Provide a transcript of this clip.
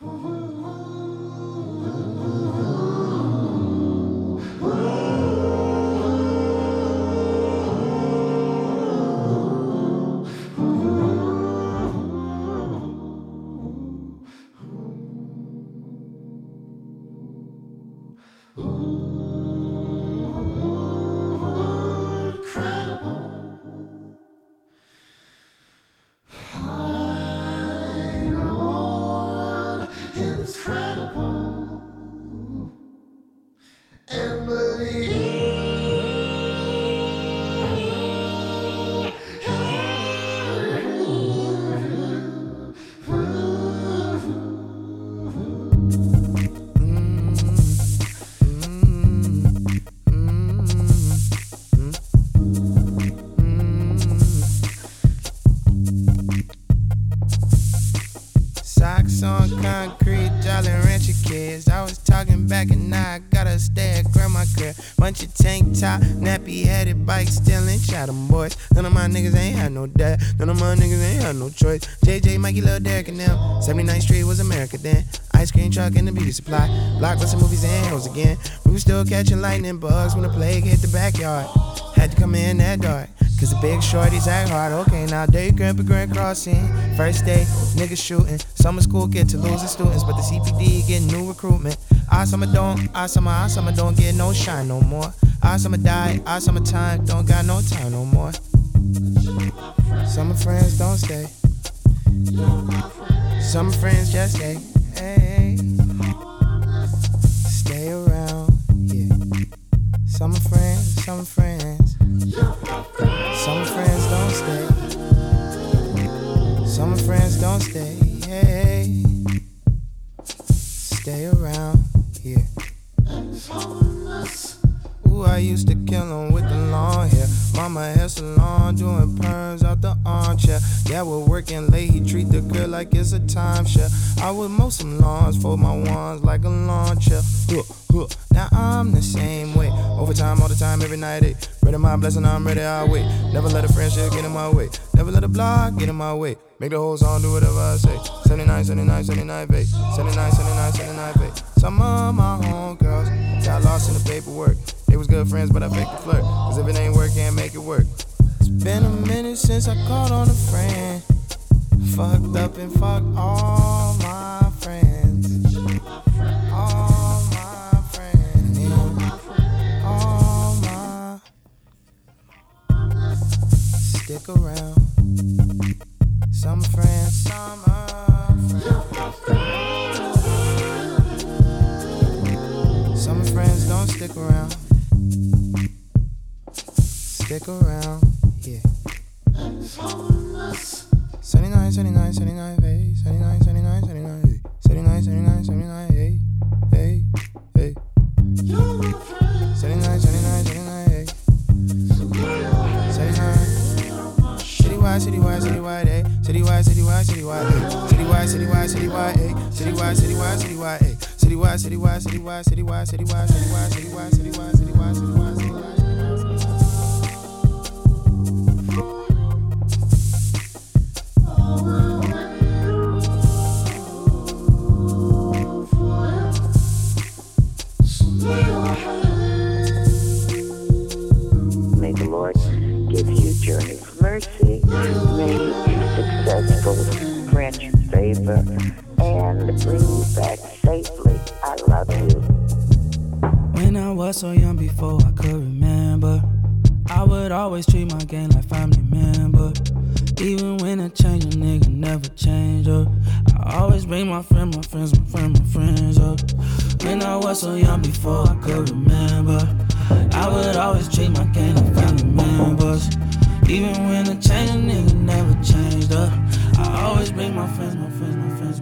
Ooh. Bricks on concrete, Jolly Rancher kids. I was talking back and now I gotta stay at grandma crib. Bunch of tank top, nappy headed bike stealing, shot boys. None of my niggas ain't had no dad, none of my niggas ain't had no choice. JJ, Mikey, Lil Derek, and them. 79th Street was America then. Ice cream truck and the beauty supply. Blockbuster movies and hills again. We was still catching lightning bugs when the plague hit the backyard. Had to come in that dark. Cause the big shorties act hard. Okay, now day grandpa grand crossing. First day, niggas shooting. Summer school get to losing students, but the CPD get new recruitment. Our summer don't, our summer, our summer don't get no shine no more. Our summer die, our summer time don't got no time no more. Summer friends don't stay. Summer friends just stay. Hey, stay around, yeah. Summer friends, summer friends. Some friends don't stay. Some friends don't stay. Hey, stay around here. Ooh, I used to kill 'em with the long hair. Mama has hair salon, doing perms out the armchair. Yeah, we're working late, he treat the girl like it's a timeshare. I would mow some lawns, for my wands like a lawn chair. Huh, huh. Now I'm the same. Overtime, all the time, every night. Eh. Ready my blessing, I'm ready, I'll wait. Never let a friendship get in my way. Never let a block get in my way. Make the whole song do whatever I say. 79, 79, 79, babe. 79, 79, 79, babe. Some of my homegirls got lost in the paperwork. They was good friends, but I faked the flirt. Cause if it ain't work, can't make it work. It's been a minute since I called on a friend. Fucked up and fucked all Stick around. Some friends, summer friends. Some friends don't stick around. Stick around, yeah. 79, 79, 79, hey, Citywide, citywide, citywide, hey. Citywide, citywide, citywide, hey. Citywide, citywide, citywide, hey. Citywide, citywide, citywide, hey. Citywide, citywide, citywide, citywide, citywide, citywide, citywide, citywide, citywide, citywide, citywide. May would always treat my gang like family member. Even when I change, a nigga never change up. I always bring my friend, my friends, my friend, my friends up. When I was so young before I could remember, I would always treat my gang like family members. Even when I change, a nigga never changed up. I always bring my friends, my friends, my friends.